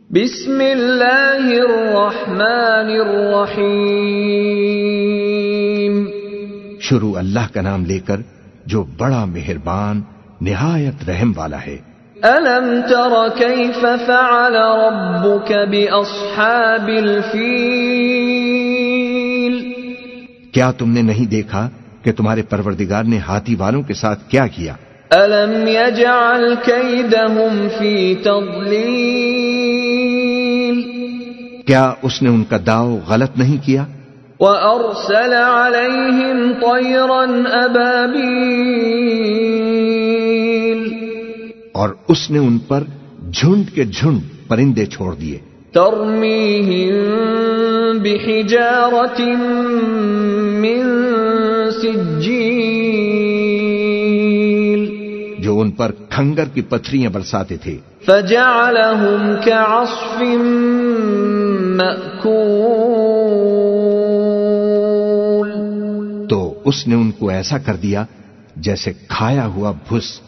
بسم اللہ الرحمن الرحیم۔ شروع اللہ کا نام لے کر جو بڑا مہربان نہایت رحم والا ہے۔ الم تر کیف فعل ربک باصحاب الفیل؟ کیا تم نے نہیں دیکھا کہ تمہارے پروردگار نے ہاتھی والوں کے ساتھ کیا کیا؟ الم يجعل كيدهم في تضليل کیا اس نے ان کا داؤ غلط نہیں کیا؟ وارسل عليهم طيرا ابابيل اور اس نے ان پر جھنڈ کے جھنڈ پرندے چھوڑ دیے۔ ترميهم بحجارة من سجيل جو ان پر کھنگر کی پتھریاں برساتے تھے۔ فجعلهم كعصف مأكول تو اس نے ان کو ایسا کر دیا جیسے کھایا ہوا بھس